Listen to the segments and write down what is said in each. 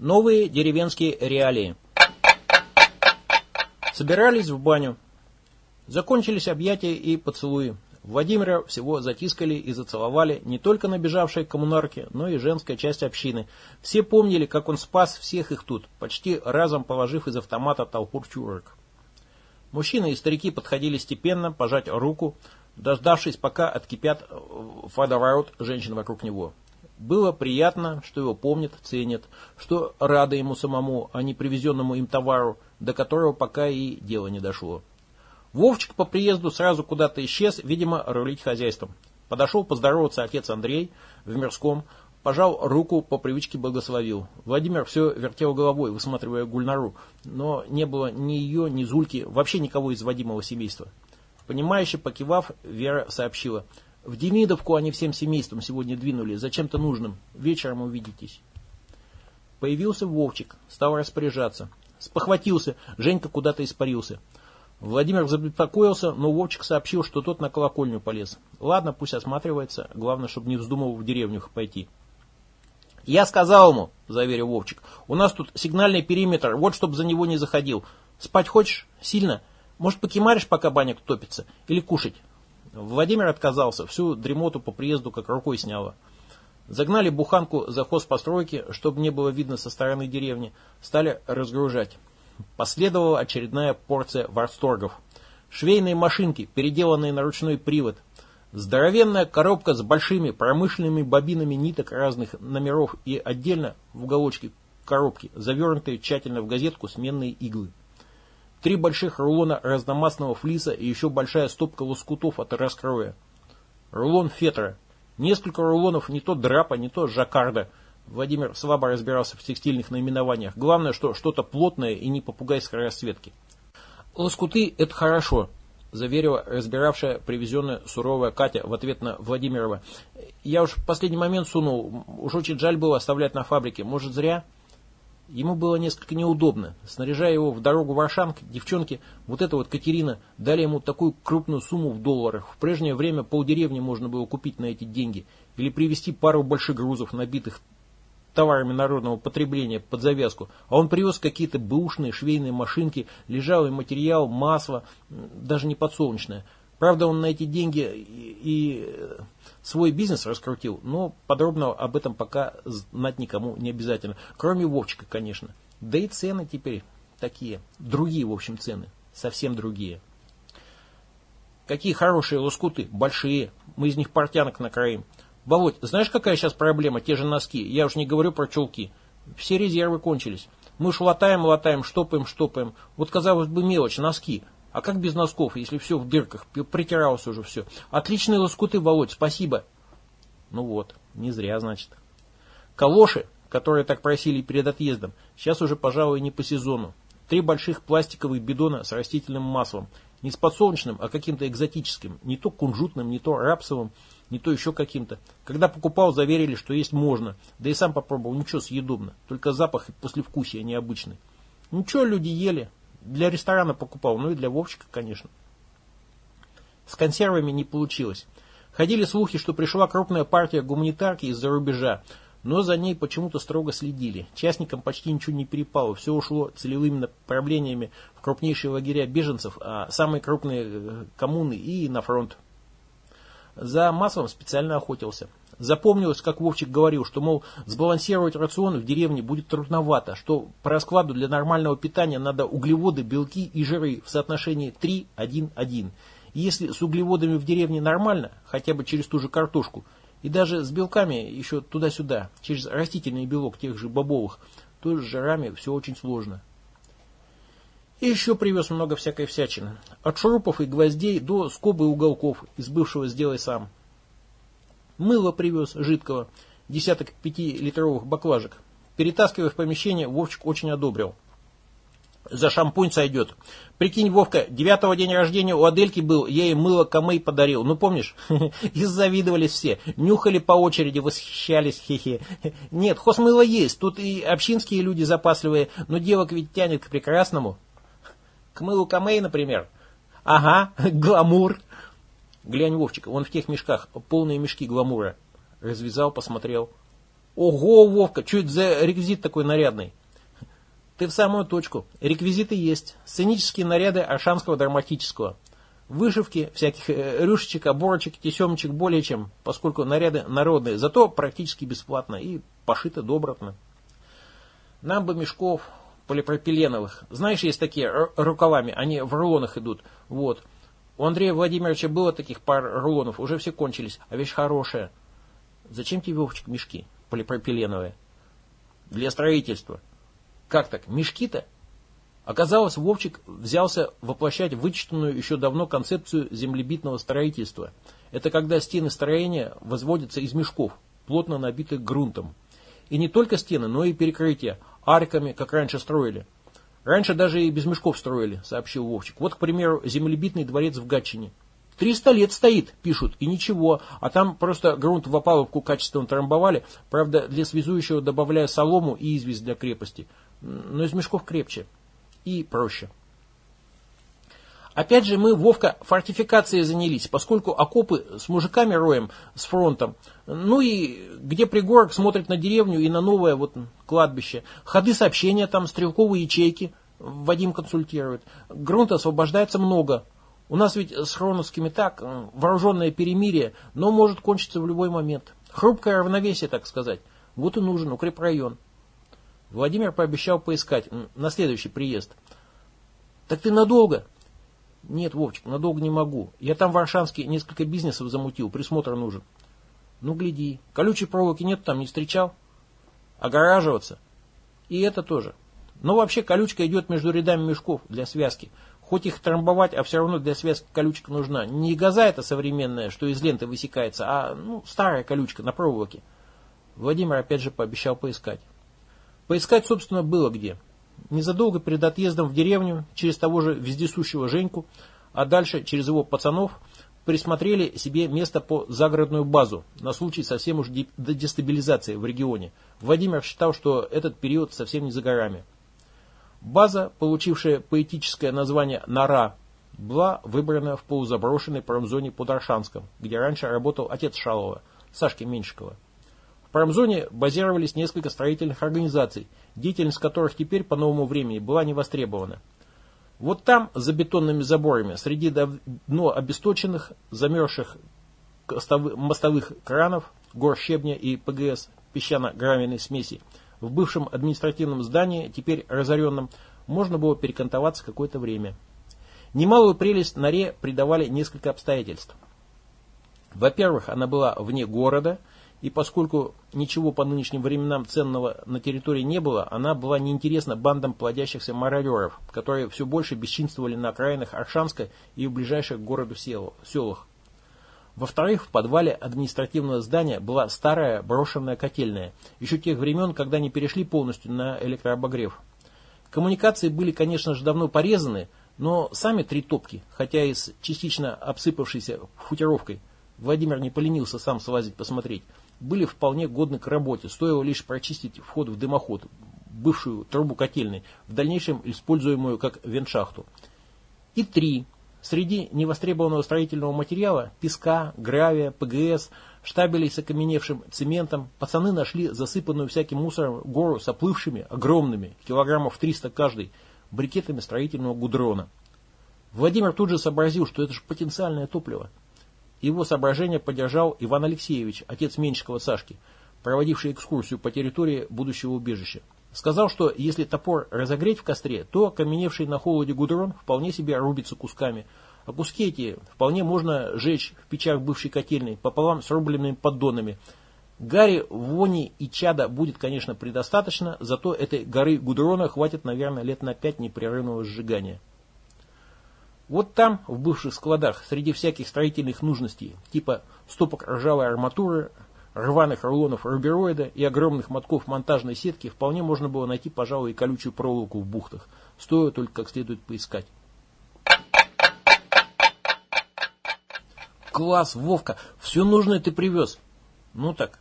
Новые деревенские реалии. Собирались в баню. Закончились объятия и поцелуи. Владимира всего затискали и зацеловали не только набежавшие коммунарки, но и женская часть общины. Все помнили, как он спас всех их тут, почти разом положив из автомата толпу чурок. Мужчины и старики подходили степенно, пожать руку, дождавшись, пока откипят водоворот женщин вокруг него. Было приятно, что его помнят, ценят, что рады ему самому, а не привезенному им товару, до которого пока и дело не дошло. Вовчик по приезду сразу куда-то исчез, видимо, рулить хозяйством. Подошел поздороваться отец Андрей в Мирском, пожал руку, по привычке благословил. Владимир все вертел головой, высматривая Гульнару, но не было ни ее, ни Зульки, вообще никого из Вадимова семейства. Понимающе покивав, Вера сообщила – в Демидовку они всем семейством сегодня двинули, зачем-то нужным. Вечером увидитесь. Появился Вовчик, стал распоряжаться. Спохватился, Женька куда-то испарился. Владимир забеспокоился, но Вовчик сообщил, что тот на колокольню полез. Ладно, пусть осматривается, главное, чтобы не вздумал в деревню пойти. «Я сказал ему», — заверил Вовчик, — «у нас тут сигнальный периметр, вот чтоб за него не заходил. Спать хочешь? Сильно? Может, покемаришь, пока баняк топится? Или кушать? Владимир отказался, всю дремоту по приезду как рукой сняло. Загнали буханку за хозпостройки, чтобы не было видно со стороны деревни, стали разгружать. Последовала очередная порция восторгов. Швейные машинки, переделанные на ручной привод. Здоровенная коробка с большими промышленными бобинами ниток разных номеров и отдельно в уголочке коробки, завернутые тщательно в газетку сменные иглы. Три больших рулона разномастного флиса и еще большая стопка лоскутов от раскроя. Рулон фетра. Несколько рулонов не то драпа, не то жаккарда. Владимир слабо разбирался в текстильных наименованиях. Главное, что что-то плотное и не попугайской расцветки. Лоскуты – это хорошо, заверила разбиравшая привезенная суровая Катя в ответ на Владимирова. Я уж в последний момент сунул. Уж очень жаль было оставлять на фабрике. Может, зря? Ему было несколько неудобно. Снаряжая его в дорогу в Аршанг, девчонки, вот эта вот Катерина, дали ему такую крупную сумму в долларах. В прежнее время полдеревни можно было купить на эти деньги. Или привезти пару больших грузов, набитых товарами народного потребления под завязку. А он привез какие-то бэушные швейные машинки, лежалый материал, масло, даже не подсолнечное. Правда, он на эти деньги и, и свой бизнес раскрутил, но подробно об этом пока знать никому не обязательно. Кроме Вовчика, конечно. Да и цены теперь такие. Другие, в общем, цены. Совсем другие. Какие хорошие лоскуты, большие. Мы из них портянок накроим. Володь, знаешь, какая сейчас проблема? Те же носки. Я уж не говорю про чулки. Все резервы кончились. Мы уж латаем, латаем, штопаем, штопаем. Вот, казалось бы, мелочь, носки. А как без носков, если все в дырках, притиралось уже все? Отличные лоскуты, Володь, спасибо. Ну вот, не зря, значит. Калоши, которые так просили перед отъездом, сейчас уже, пожалуй, не по сезону. Три больших пластиковых бидона с растительным маслом. Не с подсолнечным, а каким-то экзотическим. Не то кунжутным, не то рапсовым, не то еще каким-то. Когда покупал, заверили, что есть можно. Да и сам попробовал, ничего, съедобно. Только запах и послевкусие необычный. Ничего, люди ели, для ресторана покупал, ну и для Вовчика, конечно. С консервами не получилось. Ходили слухи, что пришла крупная партия гуманитарки из-за рубежа, но за ней почему-то строго следили. Частникам почти ничего не перепало, все ушло целевыми направлениями в крупнейшие лагеря беженцев, а самые крупные э, коммуны и на фронт. За маслом специально охотился. Запомнилось, как Вовчик говорил, что, мол, сбалансировать рацион в деревне будет трудновато, что по раскладу для нормального питания надо углеводы, белки и жиры в соотношении 3-1-1. И если с углеводами в деревне нормально, хотя бы через ту же картошку, и даже с белками еще туда-сюда, через растительный белок тех же бобовых, то с жирами все очень сложно. И еще привез много всякой всячины. От шурупов и гвоздей до скобы и уголков из бывшего «сделай сам». Мыло привез жидкого, десяток пятилитровых баклажек. Перетаскивая в помещение, Вовчик очень одобрил. За шампунь сойдет. Прикинь, Вовка, девятого день рождения у Адельки был, я ей мыло Camay подарил. Ну, помнишь? Иззавидовались все. Нюхали по очереди, восхищались, хе-хе. Нет, хозмыло есть, тут и общинские люди запасливые, но девок ведь тянет к прекрасному. К мылу Camay, например. Ага, гламур. Глянь, Вовчик, вон в тех мешках, полные мешки гламура. Развязал, посмотрел. Ого, Вовка, что это за реквизит такой нарядный? Ты в самую точку. Реквизиты есть. Сценические наряды Аршанского драматического. Вышивки, всяких э, рюшечек, оборочек, тесемочек более чем, поскольку наряды народные, зато практически бесплатно и пошито добротно. Нам бы мешков полипропиленовых. Знаешь, есть такие рукавами, они в рулонах идут. Вот. У Андрея Владимировича было таких пар рулонов, уже все кончились, а вещь хорошая. Зачем тебе, Вовчик, мешки полипропиленовые? Для строительства. Как так, мешки-то? Оказалось, Вовчик взялся воплощать вычитанную еще давно концепцию землебитного строительства. Это когда стены строения возводятся из мешков, плотно набитых грунтом. И не только стены, но и перекрытия, арками, как раньше строили. Раньше даже и без мешков строили, сообщил Вовчик. Вот, к примеру, землебитный дворец в Гатчине. Триста лет стоит, пишут, и ничего. А там просто грунт в опалубку качественно трамбовали. Правда, для связующего добавляя солому и известь для крепости. Но из мешков крепче. И проще. Опять же мы, Вовка, фортификацией занялись, поскольку окопы с мужиками роем, с фронтом. Ну и где пригорок смотрит на деревню и на новое вот кладбище. Ходы сообщения там, стрелковые ячейки. Вадим консультирует. Грунта освобождается много. У нас ведь с Хроновскими так, вооруженное перемирие, но может кончиться в любой момент. Хрупкое равновесие, так сказать. Вот и нужен укрепрайон. Владимир пообещал поискать на следующий приезд. Так ты надолго? Нет, Вовчик, надолго не могу. Я там в Аршанске несколько бизнесов замутил, присмотр нужен. Ну, гляди. Колючей проволоки нет, там не встречал. Огораживаться. И это тоже. Но вообще колючка идет между рядами мешков для связки. Хоть их трамбовать, а все равно для связки колючка нужна. Не газа это современная, что из ленты высекается, а ну, старая колючка на проволоке. Владимир опять же пообещал поискать. Поискать, собственно, было где. Незадолго перед отъездом в деревню, через того же вездесущего Женьку, а дальше через его пацанов, присмотрели себе место по загородную базу на случай совсем уж дестабилизации в регионе. Владимир считал, что этот период совсем не за горами. База, получившая поэтическое название «Нора», была выбрана в полузаброшенной промзоне под Аршанском, где раньше работал отец Шалова, Сашки Меньшикова. В промзоне базировались несколько строительных организаций, деятельность которых теперь по новому времени была не востребована. Вот там, за бетонными заборами, среди давно обесточенных, замерзших мостовых кранов, гор щебня и ПГС, песчано-гравийной смеси, в бывшем административном здании, теперь разоренном, можно было перекантоваться какое-то время. Немалую прелесть норе придавали несколько обстоятельств. Во-первых, она была вне города – и поскольку ничего по нынешним временам ценного на территории не было, она была неинтересна бандам плодящихся мародеров, которые все больше бесчинствовали на окраинах Аршанска и в ближайших к городу селах. Во-вторых, в подвале административного здания была старая брошенная котельная, еще тех времен, когда не перешли полностью на электрообогрев. Коммуникации были, конечно же, давно порезаны, но сами три топки, хотя и с частично обсыпавшейся футировкой, Владимир не поленился сам слазить посмотреть, были вполне годны к работе, стоило лишь прочистить вход в дымоход, бывшую трубу котельной, в дальнейшем используемую как вентшахту. И три. Среди невостребованного строительного материала, песка, гравия, ПГС, штабелей с окаменевшим цементом, пацаны нашли засыпанную всяким мусором гору с оплывшими, огромными, килограммов 300 каждый, брикетами строительного гудрона. Владимир тут же сообразил, что это же потенциальное топливо. Его соображение поддержал Иван Алексеевич, отец Меньшикова Сашки, проводивший экскурсию по территории будущего убежища. Сказал, что если топор разогреть в костре, то каменевший на холоде гудрон вполне себе рубится кусками, а куски эти вполне можно жечь в печах бывшей котельной пополам с рубленными поддонами. Гарри, вони и чада будет, конечно, предостаточно, зато этой горы гудрона хватит, наверное, лет на пять непрерывного сжигания. Вот там, в бывших складах, среди всяких строительных нужностей, типа стопок ржавой арматуры, рваных рулонов рубероида и огромных мотков монтажной сетки, вполне можно было найти, пожалуй, и колючую проволоку в бухтах. Стоило только как следует поискать. Класс, Вовка, все нужное ты привез. Ну так.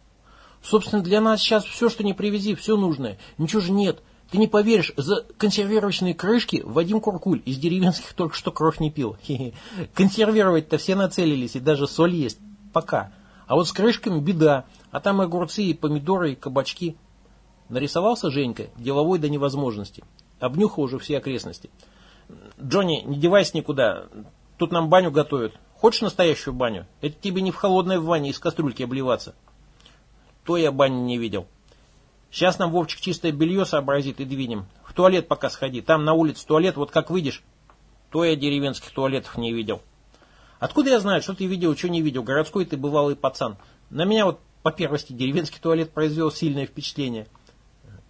Собственно, для нас сейчас все, что не привези, все нужное. Ничего же нет. Ты не поверишь, за консервировочные крышки Вадим Куркуль из деревенских только что кровь не пил. Консервировать-то все нацелились, и даже соль есть. Пока. А вот с крышками беда. А там и огурцы, и помидоры, и кабачки. Нарисовался Женька, деловой до невозможности. Обнюхал уже все окрестности. «Джонни, не девайся никуда. Тут нам баню готовят. Хочешь настоящую баню? Это тебе не в холодной ванне из кастрюльки обливаться». То я бани не видел. Сейчас нам Вовчик чистое белье сообразит и двинем. В туалет пока сходи. Там на улице туалет, вот как выйдешь. То я деревенских туалетов не видел. Откуда я знаю, что ты видел, что не видел? Городской ты бывалый пацан. На меня вот по первости деревенский туалет произвел сильное впечатление.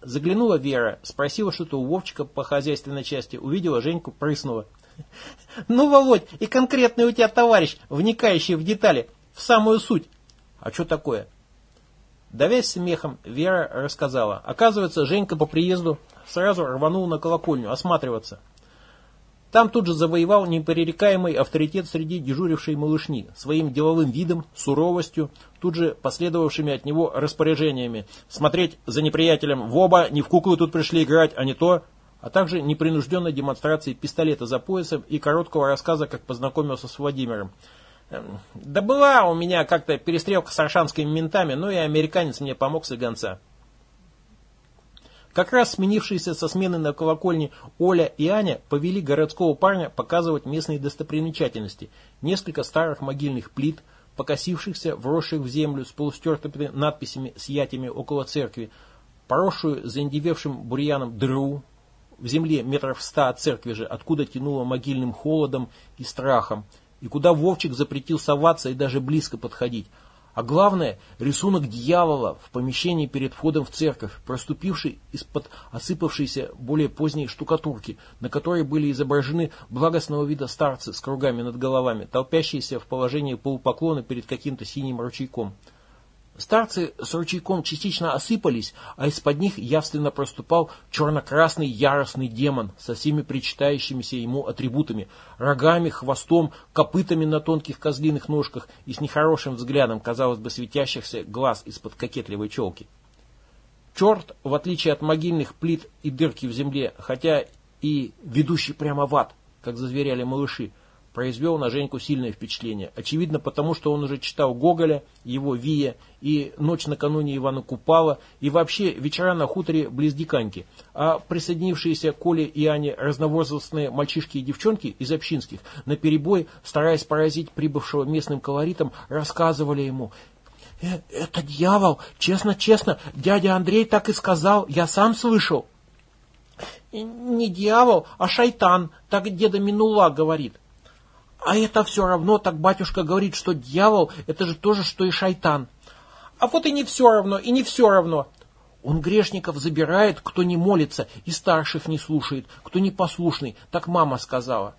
Заглянула Вера, спросила что-то у Вовчика по хозяйственной части, увидела Женьку, прыснула. «Ну, Володь, и конкретный у тебя товарищ, вникающий в детали, в самую суть». «А что такое?» Давясь смехом, Вера рассказала. Оказывается, Женька по приезду сразу рванул на колокольню осматриваться. Там тут же завоевал непререкаемый авторитет среди дежурившей малышни, своим деловым видом, суровостью, тут же последовавшими от него распоряжениями. Смотреть за неприятелем в оба, не в куклы тут пришли играть, а не то, а также непринужденной демонстрации пистолета за поясом и короткого рассказа, как познакомился с Владимиром. Эм, да была у меня как-то перестрелка с аршанскими ментами, но и американец мне помог с гонца. Как раз сменившиеся со смены на колокольне Оля и Аня повели городского парня показывать местные достопримечательности. Несколько старых могильных плит, покосившихся, вросших в землю с полустертыми надписями с ятями около церкви, поросшую заиндевевшим бурьяном дыру, в земле метров ста от церкви же, откуда тянуло могильным холодом и страхом, и куда Вовчик запретил соваться и даже близко подходить. А главное, рисунок дьявола в помещении перед входом в церковь, проступивший из-под осыпавшейся более поздней штукатурки, на которой были изображены благостного вида старцы с кругами над головами, толпящиеся в положении полупоклона перед каким-то синим ручейком. Старцы с ручейком частично осыпались, а из-под них явственно проступал черно-красный яростный демон со всеми причитающимися ему атрибутами, рогами, хвостом, копытами на тонких козлиных ножках и с нехорошим взглядом, казалось бы, светящихся глаз из-под кокетливой челки. Черт, в отличие от могильных плит и дырки в земле, хотя и ведущий прямо в ад, как зазверяли малыши, произвел на Женьку сильное впечатление. Очевидно, потому что он уже читал Гоголя, его Вия, и «Ночь накануне Ивана Купала», и вообще «Вечера на хуторе близ Диканьки». А присоединившиеся Коле и Ане разновозрастные мальчишки и девчонки из общинских, наперебой, стараясь поразить прибывшего местным колоритом, рассказывали ему «Э, «Это дьявол, честно-честно, дядя Андрей так и сказал, я сам слышал». «Не дьявол, а шайтан, так деда Минула говорит». А это все равно, так батюшка говорит, что дьявол – это же то же, что и шайтан. А вот и не все равно, и не все равно. Он грешников забирает, кто не молится, и старших не слушает, кто непослушный, так мама сказала.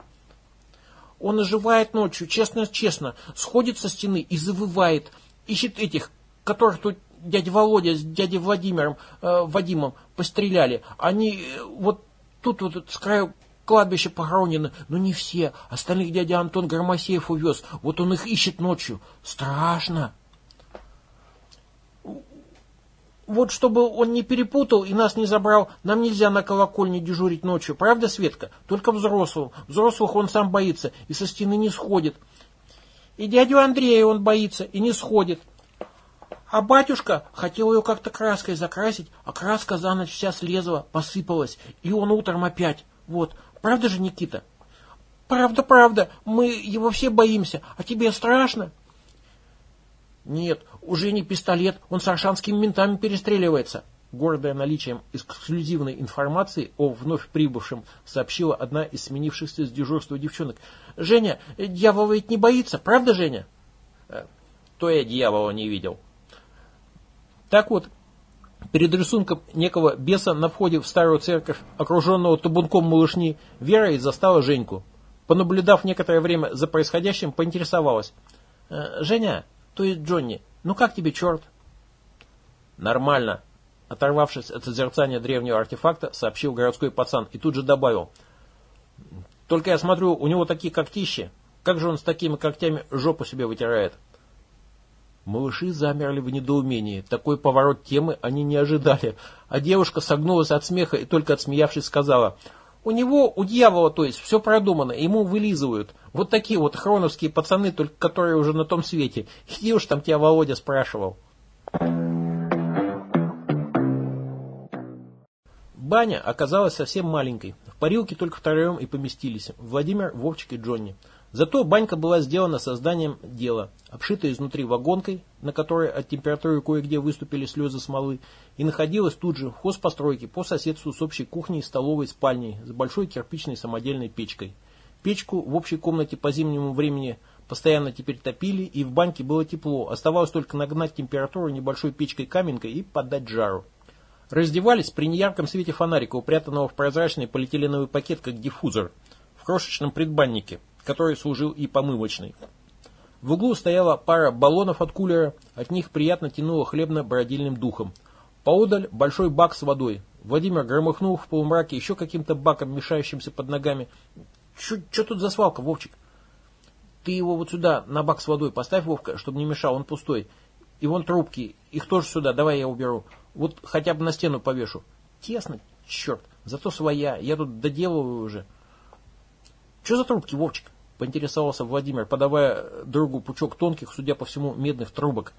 Он оживает ночью, честно-честно, сходит со стены и завывает, ищет этих, которых тут дядя Володя с дядей Владимиром, э, Вадимом постреляли. Они э, вот тут вот с краю кладбище похоронено, но не все. Остальных дядя Антон Громосеев увез. Вот он их ищет ночью. Страшно. Вот чтобы он не перепутал и нас не забрал, нам нельзя на колокольне дежурить ночью. Правда, Светка? Только взрослым. Взрослых он сам боится и со стены не сходит. И дядю Андрея он боится и не сходит. А батюшка хотел ее как-то краской закрасить, а краска за ночь вся слезла, посыпалась, и он утром опять. Вот, Правда же, Никита? Правда, правда. Мы его все боимся. А тебе страшно? Нет, уже не пистолет. Он с аршанскими ментами перестреливается. Гордая наличием эксклюзивной информации о вновь прибывшем сообщила одна из сменившихся с дежурства девчонок. «Женя, дьявол ведь не боится, правда, Женя?» «Э, «То я дьявола не видел». Так вот, Перед рисунком некого беса на входе в старую церковь, окруженного табунком малышни, Вера и застала Женьку. Понаблюдав некоторое время за происходящим, поинтересовалась. «Э, «Женя, то есть Джонни, ну как тебе черт?» «Нормально», оторвавшись от созерцания древнего артефакта, сообщил городской пацан и тут же добавил. «Только я смотрю, у него такие когтищи. Как же он с такими когтями жопу себе вытирает?» Малыши замерли в недоумении. Такой поворот темы они не ожидали. А девушка согнулась от смеха и только отсмеявшись сказала, «У него, у дьявола, то есть, все продумано, ему вылизывают. Вот такие вот хроновские пацаны, только которые уже на том свете. Иди уж там тебя Володя спрашивал». Баня оказалась совсем маленькой, в парилке только втроем и поместились Владимир, Вовчик и Джонни. Зато банька была сделана созданием дела, обшитая изнутри вагонкой, на которой от температуры кое-где выступили слезы смолы, и находилась тут же в хозпостройке по соседству с общей кухней, столовой, спальней, с большой кирпичной самодельной печкой. Печку в общей комнате по зимнему времени постоянно теперь топили, и в баньке было тепло, оставалось только нагнать температуру небольшой печкой-каменкой и подать жару. Раздевались при неярком свете фонарика, упрятанного в прозрачный полиэтиленовый пакет, как диффузор, в крошечном предбаннике – который служил и помывочной. В углу стояла пара баллонов от кулера, от них приятно тянуло хлебно-бородильным духом. Поодаль большой бак с водой. Владимир громыхнул в полумраке еще каким-то баком, мешающимся под ногами. Что тут за свалка, Вовчик? Ты его вот сюда, на бак с водой поставь, Вовка, чтобы не мешал, он пустой. И вон трубки, их тоже сюда, давай я уберу. Вот хотя бы на стену повешу. Тесно, черт, зато своя, я тут доделываю уже. Что за трубки, Вовчик? Поинтересовался Владимир, подавая другу пучок тонких, судя по всему, медных трубок.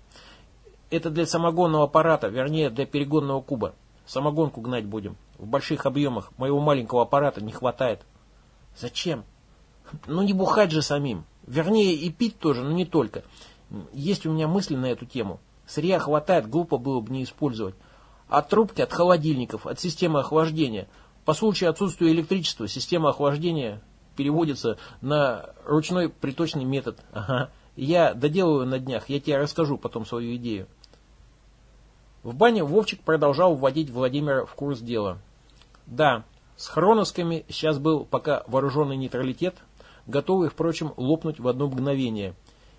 Это для самогонного аппарата, вернее, для перегонного куба. Самогонку гнать будем. В больших объемах. Моего маленького аппарата не хватает. Зачем? Ну не бухать же самим. Вернее, и пить тоже, но не только. Есть у меня мысли на эту тему. Сырья хватает, глупо было бы не использовать. От трубки, от холодильников, от системы охлаждения. По случаю отсутствия электричества, система охлаждения переводится на ручной приточный метод. Ага. Я доделаю на днях, я тебе расскажу потом свою идею. В бане Вовчик продолжал вводить Владимира в курс дела. Да, с хроновскими сейчас был пока вооруженный нейтралитет, готовый, впрочем, лопнуть в одно мгновение.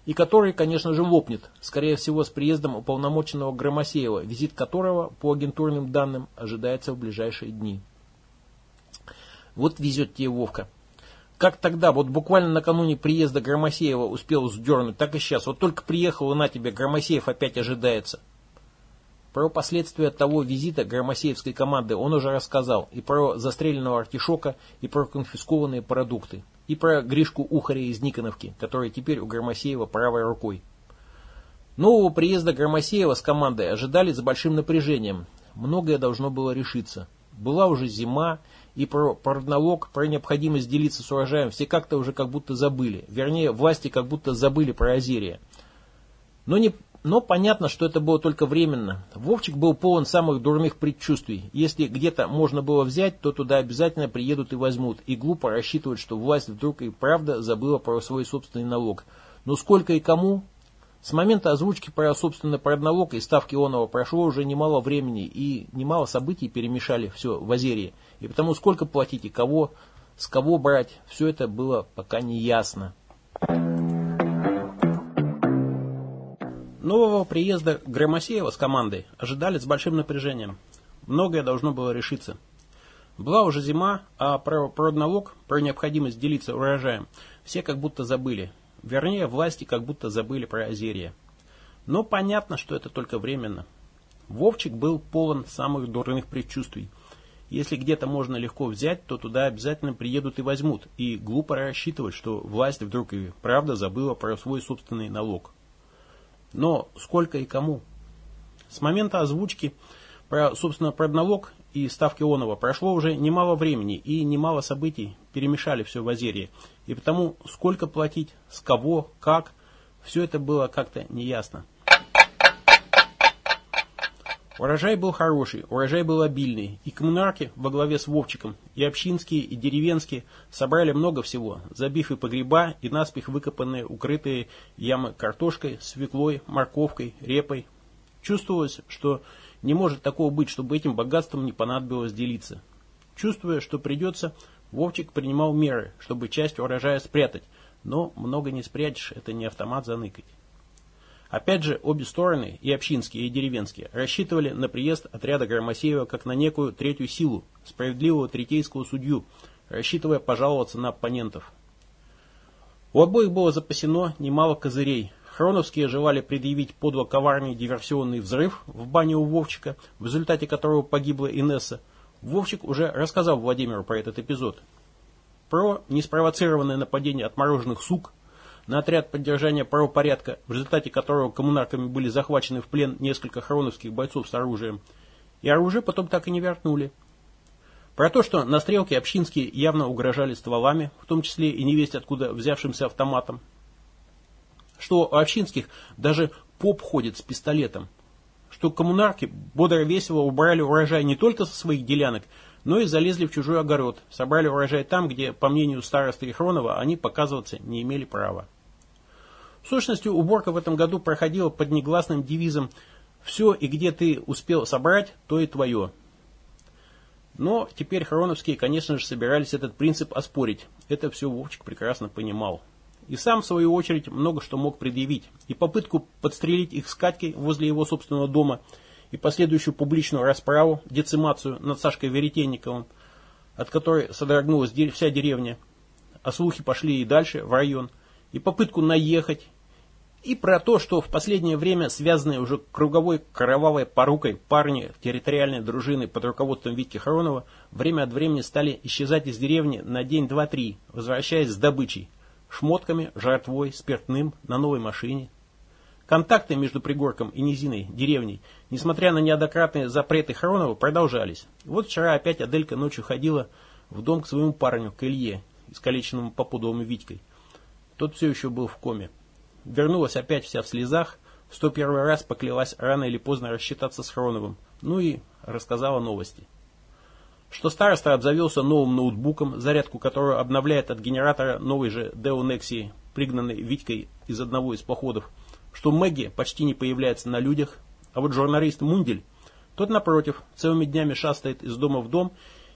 И который, конечно же, лопнет, скорее всего, с приездом уполномоченного Громосеева, визит которого, по агентурным данным, ожидается в ближайшие дни. Вот везет тебе Вовка. Как тогда, вот буквально накануне приезда Громосеева успел сдернуть, так и сейчас. Вот только приехал, и на тебе, Громосеев опять ожидается. Про последствия того визита громосеевской команды он уже рассказал. И про застреленного артишока, и про конфискованные продукты. И про Гришку Ухаря из Никоновки, который теперь у Громосеева правой рукой. Нового приезда Громосеева с командой ожидали с большим напряжением. Многое должно было решиться. Была уже зима, и про продналог, про необходимость делиться с урожаем все как-то уже как будто забыли. Вернее, власти как будто забыли про озерье. Но, не, но понятно, что это было только временно. Вовчик был полон самых дурных предчувствий. Если где-то можно было взять, то туда обязательно приедут и возьмут. И глупо рассчитывать, что власть вдруг и правда забыла про свой собственный налог. Но сколько и кому, с момента озвучки про, собственно, про налог и ставки Онова прошло уже немало времени, и немало событий перемешали все в Азерии. И потому сколько платить и кого, с кого брать, все это было пока не ясно. Нового приезда Громосеева с командой ожидали с большим напряжением. Многое должно было решиться. Была уже зима, а про продналог, про необходимость делиться урожаем, все как будто забыли. Вернее, власти как будто забыли про озерье. Но понятно, что это только временно. Вовчик был полон самых дурных предчувствий. Если где-то можно легко взять, то туда обязательно приедут и возьмут. И глупо рассчитывать, что власть вдруг и правда забыла про свой собственный налог. Но сколько и кому? С момента озвучки про, собственно, про налог и ставки Онова прошло уже немало времени и немало событий перемешали все в Азерии. И потому сколько платить, с кого, как, все это было как-то неясно. Урожай был хороший, урожай был обильный, и коммунарки во главе с Вовчиком, и общинские, и деревенские собрали много всего, забив и погреба, и наспех выкопанные укрытые ямы картошкой, свеклой, морковкой, репой. Чувствовалось, что не может такого быть, чтобы этим богатством не понадобилось делиться. Чувствуя, что придется, Вовчик принимал меры, чтобы часть урожая спрятать, но много не спрячешь, это не автомат заныкать. Опять же, обе стороны, и общинские, и деревенские, рассчитывали на приезд отряда Громосеева как на некую третью силу, справедливого третейского судью, рассчитывая пожаловаться на оппонентов. У обоих было запасено немало козырей. Хроновские желали предъявить подло коварный диверсионный взрыв в бане у Вовчика, в результате которого погибла Инесса, Вовчик уже рассказал Владимиру про этот эпизод. Про неспровоцированное нападение отмороженных сук на отряд поддержания правопорядка, в результате которого коммунарками были захвачены в плен несколько хроновских бойцов с оружием. И оружие потом так и не вернули. Про то, что на стрелке общинские явно угрожали стволами, в том числе и невесть откуда взявшимся автоматом. Что у общинских даже поп ходит с пистолетом. Что коммунарки бодро весело убрали урожай не только со своих делянок, но и залезли в чужой огород, собрали урожай там, где, по мнению старосты Ихронова, они показываться не имели права. В сущности, уборка в этом году проходила под негласным девизом «Все и где ты успел собрать, то и твое». Но теперь Хроновские, конечно же, собирались этот принцип оспорить. Это все Вовчик прекрасно понимал. И сам, в свою очередь, много что мог предъявить. И попытку подстрелить их с Катькой возле его собственного дома – и последующую публичную расправу, децимацию над Сашкой Веретенниковым, от которой содрогнулась вся деревня, а слухи пошли и дальше, в район, и попытку наехать, и про то, что в последнее время связанные уже круговой кровавой порукой парни территориальной дружины под руководством Витьки Харонова время от времени стали исчезать из деревни на день, два, три, возвращаясь с добычей, шмотками, жертвой, спиртным, на новой машине. Контакты между пригорком и низиной, деревней, несмотря на неоднократные запреты Хронова, продолжались. Вот вчера опять Аделька ночью ходила в дом к своему парню, к Илье, искалеченному по пудовому Витькой. Тот все еще был в коме. Вернулась опять вся в слезах, в 101 раз поклялась рано или поздно рассчитаться с Хроновым, ну и рассказала новости. Что староста обзавелся новым ноутбуком, зарядку которого обновляет от генератора новой же Nexi, пригнанной Витькой из одного из походов, что Мэгги почти не появляется на людях, а вот журналист Мундель, тот напротив, целыми днями шастает из дома в дом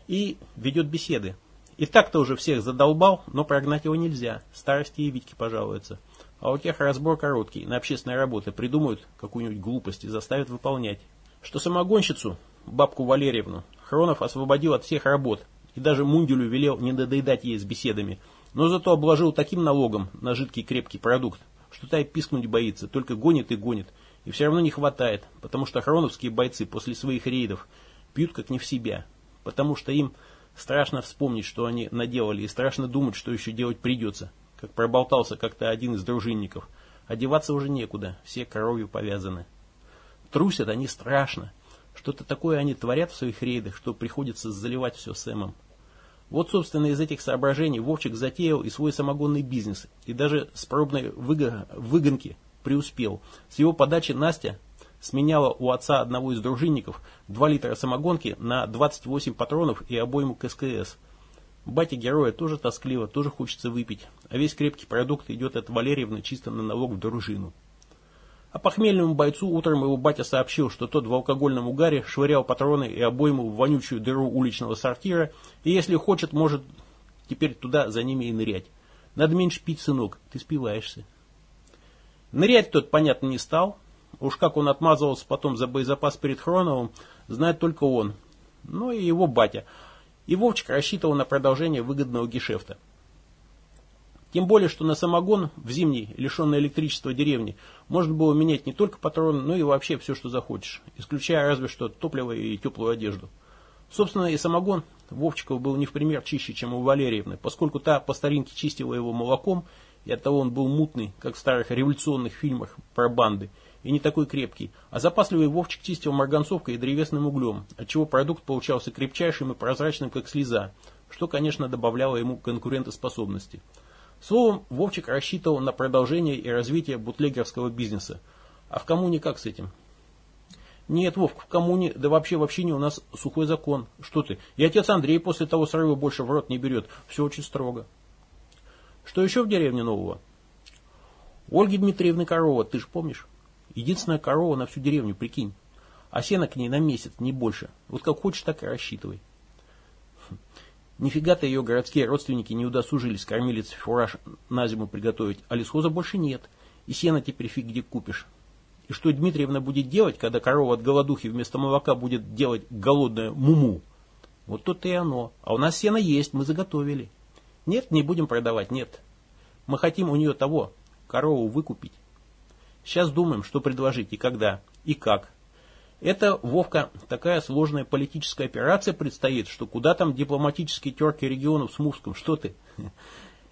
и ведет беседы. И так-то уже всех задолбал, но прогнать его нельзя, старости и Витьки пожалуются. А у тех разбор короткий, на общественные работы придумают какую-нибудь глупость и заставят выполнять. Что самогонщицу, бабку Валерьевну, Хронов освободил от всех работ, и даже Мунделю велел не надоедать ей с беседами, но зато обложил таким налогом на жидкий крепкий продукт, что та и пискнуть боится, только гонит и гонит. И все равно не хватает, потому что хроновские бойцы после своих рейдов пьют как не в себя. Потому что им страшно вспомнить, что они наделали, и страшно думать, что еще делать придется. Как проболтался как-то один из дружинников. Одеваться уже некуда, все коровью повязаны. Трусят они страшно. Что-то такое они творят в своих рейдах, что приходится заливать все Сэмом. Вот, собственно, из этих соображений Вовчик затеял и свой самогонный бизнес, и даже с пробной выгонки преуспел. С его подачи Настя сменяла у отца одного из дружинников 2 литра самогонки на 28 патронов и обойму к СКС. Батя героя тоже тоскливо, тоже хочется выпить, а весь крепкий продукт идет от Валерьевны чисто на налог в дружину. А похмельному бойцу утром его батя сообщил, что тот в алкогольном угаре швырял патроны и обойму в вонючую дыру уличного сортира, и если хочет, может теперь туда за ними и нырять. Надо меньше пить, сынок, ты спиваешься. Нырять тот, понятно, не стал. Уж как он отмазывался потом за боезапас перед Хроновым, знает только он. Ну и его батя. И Вовчик рассчитывал на продолжение выгодного гешефта. Тем более, что на самогон в зимней, лишенной электричества деревне, можно было менять не только патроны, но и вообще все, что захочешь, исключая разве что топливо и теплую одежду. Собственно, и самогон Вовчиков был не в пример чище, чем у Валерьевны, поскольку та по старинке чистила его молоком, и оттого он был мутный, как в старых революционных фильмах про банды, и не такой крепкий, а запасливый Вовчик чистил марганцовкой и древесным углем, отчего продукт получался крепчайшим и прозрачным, как слеза, что, конечно, добавляло ему конкурентоспособности. Словом, Вовчик рассчитывал на продолжение и развитие бутлегерского бизнеса. А в коммуне как с этим? Нет, Вовк, в коммуне, да вообще вообще не у нас сухой закон. Что ты? И отец Андрей после того срыва больше в рот не берет. Все очень строго. Что еще в деревне нового? Ольги Дмитриевны корова, ты же помнишь? Единственная корова на всю деревню, прикинь. А сена к ней на месяц, не больше. Вот как хочешь, так и рассчитывай. Нифига-то ее городские родственники не удосужились кормилец фураж на зиму приготовить, а лесхоза больше нет, и сена теперь фиг где купишь. И что Дмитриевна будет делать, когда корова от голодухи вместо молока будет делать голодное муму? Вот тут и оно. А у нас сено есть, мы заготовили. Нет, не будем продавать, нет. Мы хотим у нее того, корову выкупить. Сейчас думаем, что предложить и когда, и как. Это, Вовка, такая сложная политическая операция предстоит, что куда там дипломатические терки регионов с Мувском, что ты?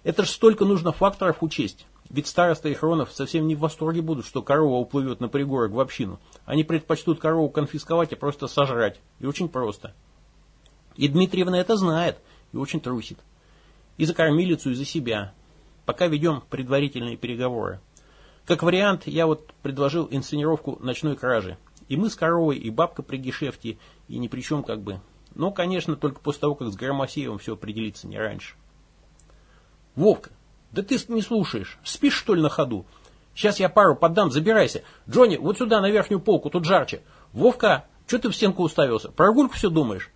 Это ж столько нужно факторов учесть. Ведь староста и Хронов совсем не в восторге будут, что корова уплывет на пригорок в общину. Они предпочтут корову конфисковать и просто сожрать. И очень просто. И Дмитриевна это знает и очень трусит. И за кормилицу, и за себя. Пока ведем предварительные переговоры. Как вариант, я вот предложил инсценировку ночной кражи. И мы с коровой, и бабка при гешефте, и ни при чем как бы. Но, конечно, только после того, как с Громосеевым все определится, не раньше. Вовка, да ты не слушаешь. Спишь, что ли, на ходу? Сейчас я пару поддам, забирайся. Джонни, вот сюда, на верхнюю полку, тут жарче. Вовка, что ты в стенку уставился? Про гульку все думаешь?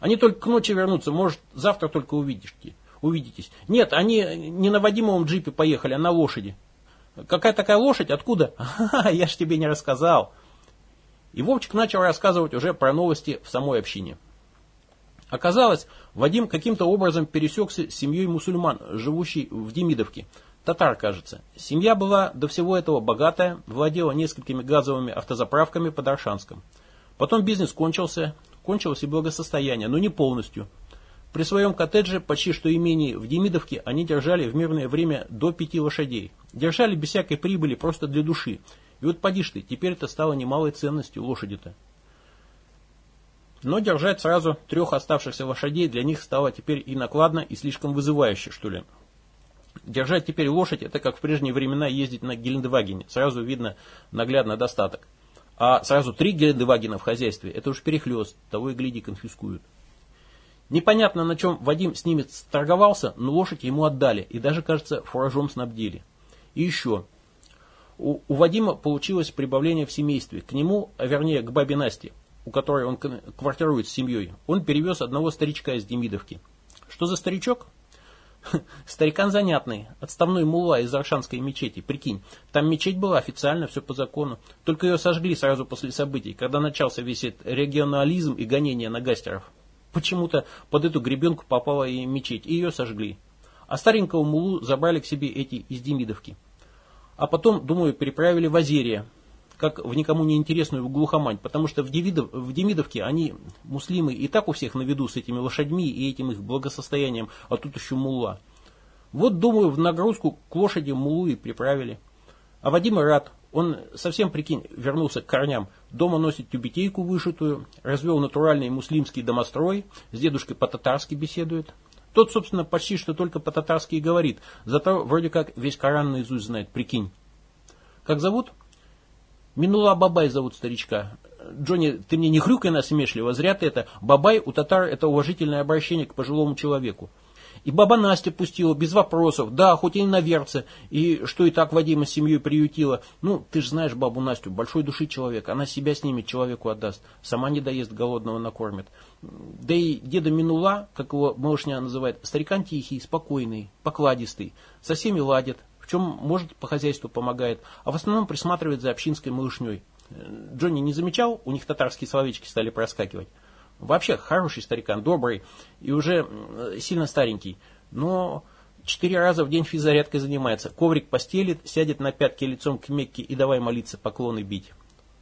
Они только к ночи вернутся, может, завтра только увидишь. увидитесь. Нет, они не на Вадимовом джипе поехали, а на лошади. Какая такая лошадь? Откуда? Я ж тебе не рассказал. И Вовчик начал рассказывать уже про новости в самой общине. Оказалось, Вадим каким-то образом пересекся с семьей мусульман, живущей в Демидовке. Татар, кажется. Семья была до всего этого богатая, владела несколькими газовыми автозаправками под Аршанском. Потом бизнес кончился, кончилось и благосостояние, но не полностью. При своем коттедже, почти что имении в Демидовке, они держали в мирное время до пяти лошадей. Держали без всякой прибыли, просто для души. И вот поди ты, теперь это стало немалой ценностью лошади-то. Но держать сразу трех оставшихся лошадей для них стало теперь и накладно, и слишком вызывающе, что ли. Держать теперь лошадь, это как в прежние времена ездить на Гелендвагене. Сразу видно наглядно достаток. А сразу три Гелендвагена в хозяйстве, это уж перехлест, того и гляди конфискуют. Непонятно, на чем Вадим с ними торговался, но лошадь ему отдали и даже, кажется, фуражом снабдили. И еще. У, у Вадима получилось прибавление в семействе. К нему, а вернее к бабе Насте, у которой он квартирует с семьей, он перевез одного старичка из Демидовки. Что за старичок? Старикан занятный, отставной мулла из Аршанской мечети, прикинь. Там мечеть была официально, все по закону. Только ее сожгли сразу после событий, когда начался весь этот регионализм и гонение на гастеров. Почему-то под эту гребенку попала и мечеть, и ее сожгли. А старенького мулу забрали к себе эти из Демидовки. А потом, думаю, переправили в Азерия, как в никому не интересную глухомань, потому что в, Демидов, в Демидовке они, муслимы, и так у всех на виду с этими лошадьми и этим их благосостоянием, а тут еще мулла. Вот, думаю, в нагрузку к лошади мулу и приправили. А Вадим рад. Он совсем, прикинь, вернулся к корням. Дома носит тюбетейку вышитую, развел натуральный муслимский домострой, с дедушкой по-татарски беседует. Тот, собственно, почти что только по-татарски и говорит, зато вроде как весь Коран наизусть знает, прикинь. Как зовут? Минула Бабай зовут старичка. Джонни, ты мне не хрюкай насмешливо, зря ты это. Бабай у татар это уважительное обращение к пожилому человеку. И баба Настя пустила, без вопросов, да, хоть и на верце, и что и так Вадима с семьей приютила. Ну, ты же знаешь бабу Настю, большой души человек, она себя снимет, человеку отдаст, сама не доест, голодного накормит. Да и деда Минула, как его малышня называет, старикан тихий, спокойный, покладистый, со всеми ладит, в чем может по хозяйству помогает, а в основном присматривает за общинской малышней. Джонни не замечал, у них татарские словечки стали проскакивать. Вообще хороший старикан, добрый и уже сильно старенький, но четыре раза в день физзарядкой занимается. Коврик постелит, сядет на пятки лицом к Мекке и давай молиться, поклоны бить.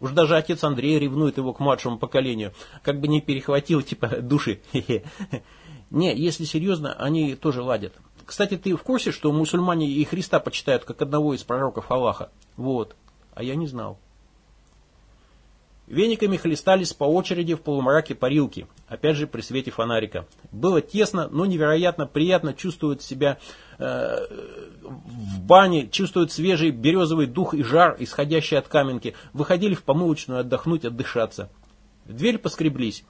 Уж даже отец Андрей ревнует его к младшему поколению, как бы не перехватил типа души. Не, если серьезно, они тоже ладят. Кстати, ты в курсе, что мусульмане и Христа почитают как одного из пророков Аллаха? Вот. А я не знал. Вениками хлестались по очереди в полумраке парилки, опять же при свете фонарика. Было тесно, но невероятно приятно чувствовать себя э, в бане, чувствовать свежий березовый дух и жар, исходящий от каменки. Выходили в помывочную отдохнуть, отдышаться. В дверь поскреблись.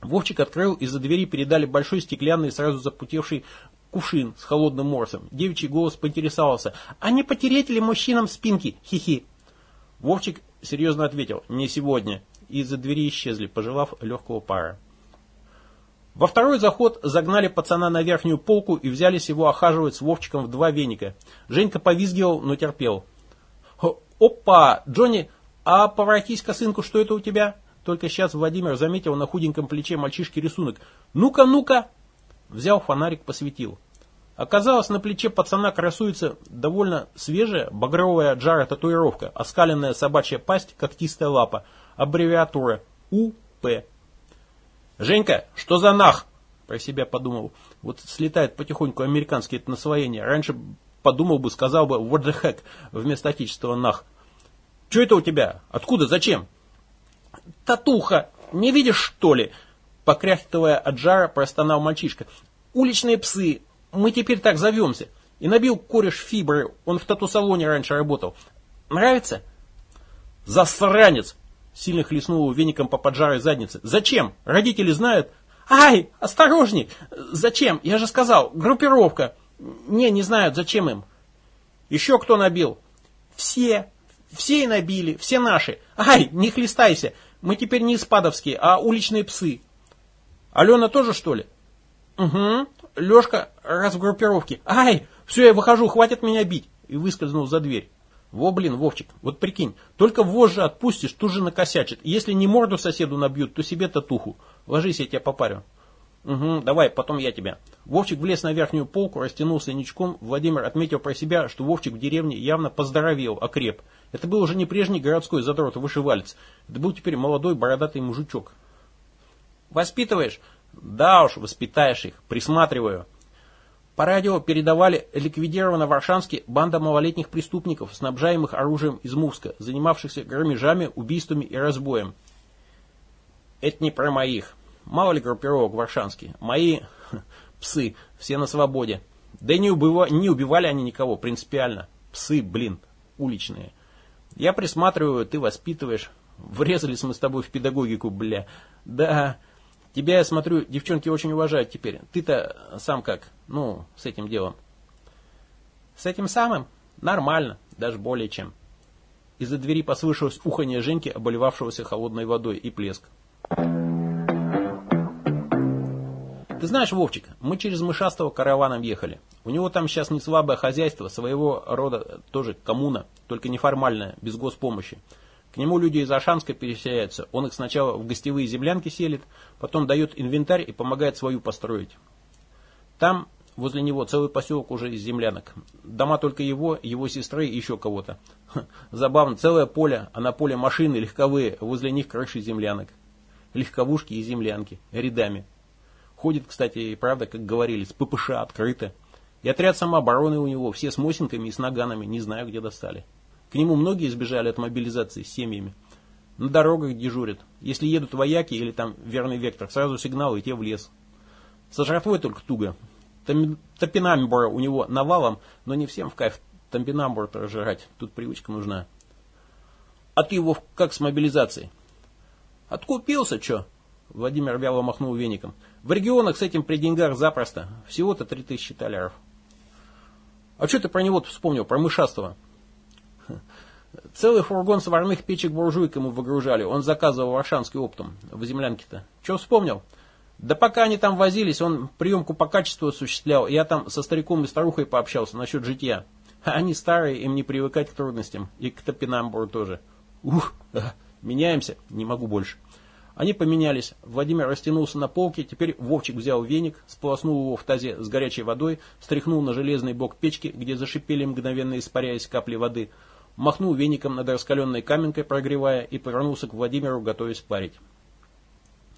Вовчик открыл, и за двери передали большой стеклянный, сразу запутевший кувшин с холодным морсом. Девичий голос поинтересовался. «А не потереть ли мужчинам спинки? Хи-хи!» Вовчик серьезно ответил. «Не сегодня». И из-за двери исчезли, пожелав легкого пара. Во второй заход загнали пацана на верхнюю полку и взялись его охаживать с Вовчиком в два веника. Женька повизгивал, но терпел. «Опа! Джонни, а поворотись косынку, что это у тебя?» Только сейчас Владимир заметил на худеньком плече мальчишки рисунок. «Ну-ка, ну-ка!» Взял фонарик, посветил. Оказалось, на плече пацана красуется довольно свежая багровая от жара татуировка, оскаленная собачья пасть, когтистая лапа, аббревиатура УП. «Женька, что за нах?» Про себя подумал. Вот слетает потихоньку американские это насвоение. Раньше подумал бы, сказал бы what the heck вместо отечественного нах. Что это у тебя? Откуда? Зачем? Татуха! Не видишь, что ли? покряхтывая от жара, простонал мальчишка. Уличные псы, мы теперь так зовемся. И набил кореш фибры, он в тату-салоне раньше работал. Нравится? Засранец! Сильно хлестнул его веником по поджарой заднице. Зачем? Родители знают? Ай, осторожней! Зачем? Я же сказал, группировка. Не, не знают, зачем им. Еще кто набил? Все. Все и набили, все наши. Ай, не хлестайся. Мы теперь не спадовские, а уличные псы. Алена тоже, что ли? Угу. Лешка раз в группировке. Ай, все, я выхожу, хватит меня бить. И выскользнул за дверь. Во, блин, Вовчик, вот прикинь, только вожжи отпустишь, тут же накосячит. Если не морду соседу набьют, то себе татуху. Ложись, я тебя попарю. Угу, давай, потом я тебя. Вовчик влез на верхнюю полку, растянулся ничком. Владимир отметил про себя, что Вовчик в деревне явно поздоровел, окреп. Это был уже не прежний городской задрот вышивалец. Это был теперь молодой бородатый мужичок. Воспитываешь? Да уж, воспитаешь их. Присматриваю. По радио передавали ликвидирована в Аршанске банда малолетних преступников, снабжаемых оружием из Мувска, занимавшихся громежами, убийствами и разбоем. Это не про моих. Мало ли группировок в Аршанске. Мои псы, все на свободе. Да и не, убива, не убивали они никого, принципиально. Псы, блин, уличные. Я присматриваю, ты воспитываешь. Врезались мы с тобой в педагогику, бля. Да, Тебя, я смотрю, девчонки очень уважают теперь. Ты-то сам как? Ну, с этим делом. С этим самым? Нормально, даже более чем. Из-за двери послышалось уханье Женьки, оболивавшегося холодной водой, и плеск. Ты знаешь, Вовчик, мы через Мышастого караваном ехали. У него там сейчас не слабое хозяйство, своего рода тоже коммуна, только неформальная, без госпомощи. К нему люди из Ашанска переселяются. Он их сначала в гостевые землянки селит, потом дает инвентарь и помогает свою построить. Там, возле него, целый поселок уже из землянок. Дома только его, его сестры и еще кого-то. Забавно, целое поле, а на поле машины легковые, возле них крыши землянок. Легковушки и землянки, рядами. Ходит, кстати, и правда, как говорили, с ППШ открыто. И отряд самообороны у него, все с мосинками и с наганами, не знаю, где достали. К нему многие избежали от мобилизации с семьями. На дорогах дежурят. Если едут вояки или там верный вектор, сразу сигнал и те в лес. Со жратвой только туго. Топинамбура у него навалом, но не всем в кайф топинамбур-то жрать. Тут привычка нужна. А ты его как с мобилизацией? Откупился, что? Владимир вяло махнул веником. В регионах с этим при деньгах запросто. Всего-то 3000 талеров. А что ты про него вспомнил, про мышастого? Целый фургон сварных печек буржуйк ему выгружали. Он заказывал Аршанский оптом в землянке-то. Че вспомнил? Да пока они там возились, он приемку по качеству осуществлял. Я там со стариком и старухой пообщался насчет житья. Они старые, им не привыкать к трудностям. И к топинамбуру тоже. Ух, меняемся, не могу больше. Они поменялись. Владимир растянулся на полке, теперь Вовчик взял веник, сполоснул его в тазе с горячей водой, стряхнул на железный бок печки, где зашипели мгновенно испаряясь капли воды – махнул веником над раскаленной каменкой, прогревая, и повернулся к Владимиру, готовясь парить.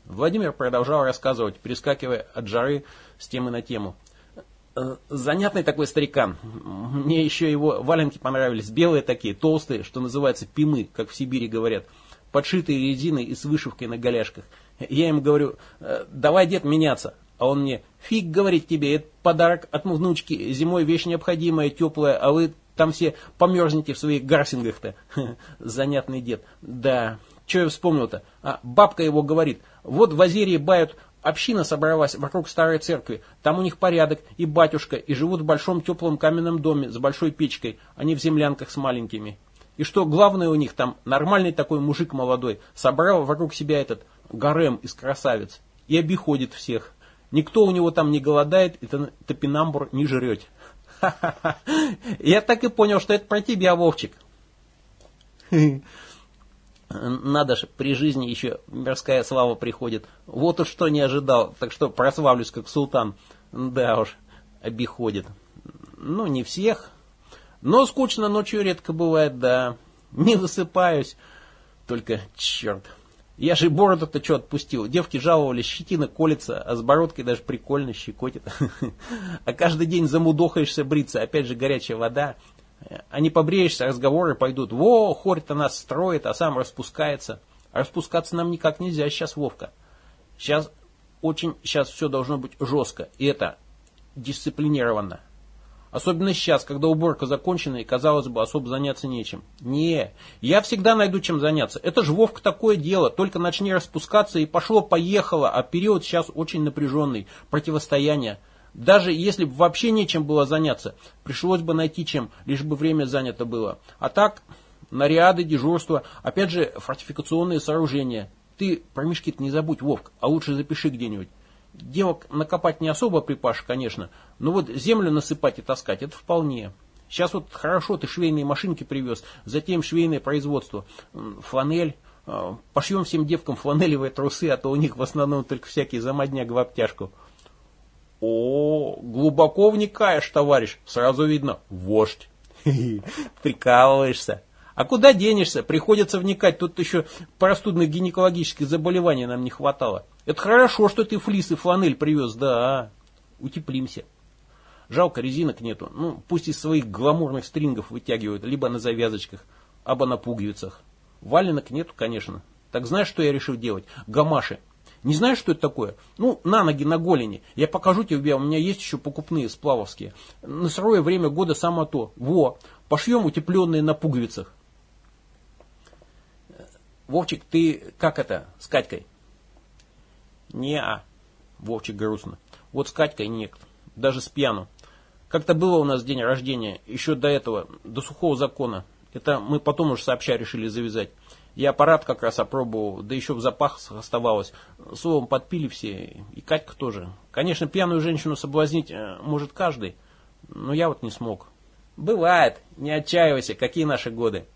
Владимир продолжал рассказывать, перескакивая от жары с темы на тему. «Э, занятный такой старикан. Мне еще его валенки понравились. Белые такие, толстые, что называется пимы, как в Сибири говорят. Подшитые резиной и с вышивкой на голяшках. Я ему говорю, «Э, давай, дед, меняться. А он мне, фиг, говорит тебе, это подарок от внучки. Зимой вещь необходимая, теплая, а вы там все померзнете в своих гарсингах-то. Занятный дед. Да, что я вспомнил-то? А, бабка его говорит, вот в Азерии бают, община собралась вокруг старой церкви. Там у них порядок, и батюшка, и живут в большом теплом каменном доме с большой печкой, а не в землянках с маленькими. И что главное у них там, нормальный такой мужик молодой, собрал вокруг себя этот гарем из красавиц и обиходит всех. Никто у него там не голодает, и топинамбур не жрет. Я так и понял, что это про тебя, Вовчик. Надо же, при жизни еще мирская слава приходит. Вот уж что не ожидал, так что прославлюсь как султан. Да уж, обиходит. Ну, не всех. Но скучно ночью редко бывает, да. Не высыпаюсь. Только, черт, я же бороду-то что отпустил. Девки жаловались, щетина колется, а с бородкой даже прикольно щекотит. А каждый день замудохаешься бриться, опять же горячая вода. А не побреешься, разговоры пойдут. Во, хорь-то нас строит, а сам распускается. А распускаться нам никак нельзя сейчас, Вовка. Сейчас очень сейчас все должно быть жестко. И это дисциплинированно. Особенно сейчас, когда уборка закончена и, казалось бы, особо заняться нечем. Не, я всегда найду чем заняться. Это же, Вовка, такое дело. Только начни распускаться и пошло-поехало. А период сейчас очень напряженный. Противостояние. Даже если бы вообще нечем было заняться, пришлось бы найти чем, лишь бы время занято было. А так, наряды, дежурство, опять же, фортификационные сооружения. Ты про мешки не забудь, Вовк, а лучше запиши где-нибудь. Девок накопать не особо припашь, конечно, но вот землю насыпать и таскать, это вполне. Сейчас вот хорошо ты швейные машинки привез, затем швейное производство, фланель, а, пошьем всем девкам фланелевые трусы, а то у них в основном только всякие замодняк в обтяжку. О, глубоко вникаешь, товарищ, сразу видно, вождь. Прикалываешься. А куда денешься? Приходится вникать. Тут еще простудных гинекологических заболеваний нам не хватало. Это хорошо, что ты флис и фланель привез, да. Утеплимся. Жалко, резинок нету. Ну, пусть из своих гламурных стрингов вытягивают, либо на завязочках, либо на пуговицах. Валенок нету, конечно. Так знаешь, что я решил делать? Гамаши. Не знаешь, что это такое? Ну, на ноги, на голени. Я покажу тебе, у меня есть еще покупные сплавовские. На сырое время года само то. Во, пошьем утепленные на пуговицах. Вовчик, ты как это с Катькой? Не-а, Вовчик грустно. Вот с Катькой нет, даже с пьяну. Как-то было у нас день рождения, еще до этого, до сухого закона. Это мы потом уже сообща решили завязать. Я аппарат как раз опробовал, да еще в запахах оставалось. Словом, подпили все, и Катька тоже. Конечно, пьяную женщину соблазнить э, может каждый, но я вот не смог. Бывает, не отчаивайся, какие наши годы.